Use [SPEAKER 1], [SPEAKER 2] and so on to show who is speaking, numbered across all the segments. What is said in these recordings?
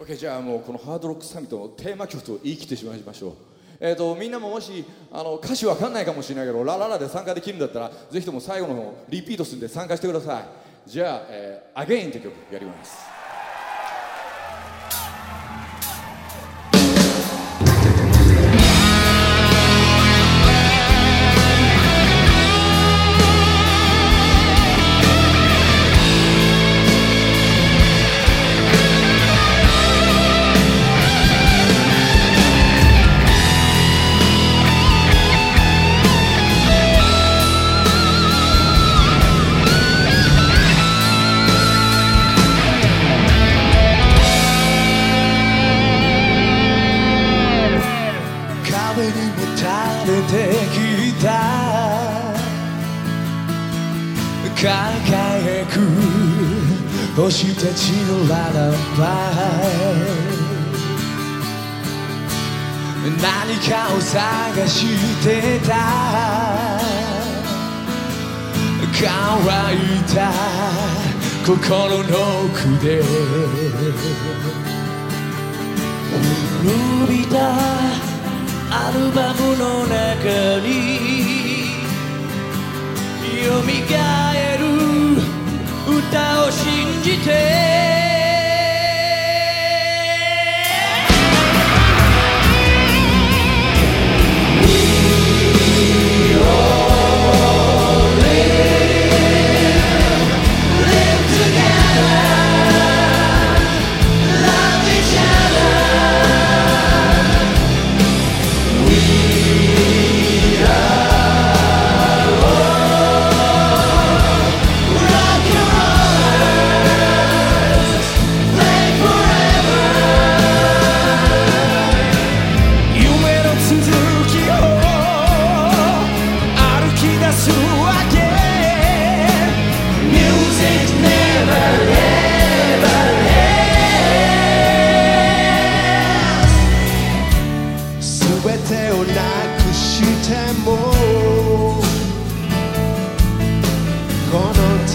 [SPEAKER 1] OK じゃあもうこのハードロックサミットのテーマ曲と言い切ってしまいましょう。えー、とみんなももしあの歌詞わかんないかもしれないけどラララで参加できるんだったらぜひとも最後の方リピートするんで参加してください。じゃあ「えー、アゲインって曲やります。
[SPEAKER 2] 輝く星たちのララバイ何かを探してた。乾いた。心の奥で古びた。アルバムの蘇る歌を信じて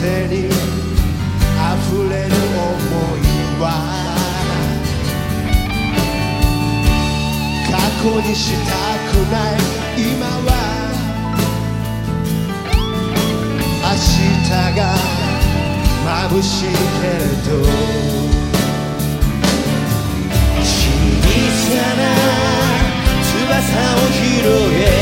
[SPEAKER 2] の手に溢れる想いは過去にしたくない今は明日が眩しいけれど小さな翼を広げ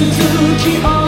[SPEAKER 2] 続きを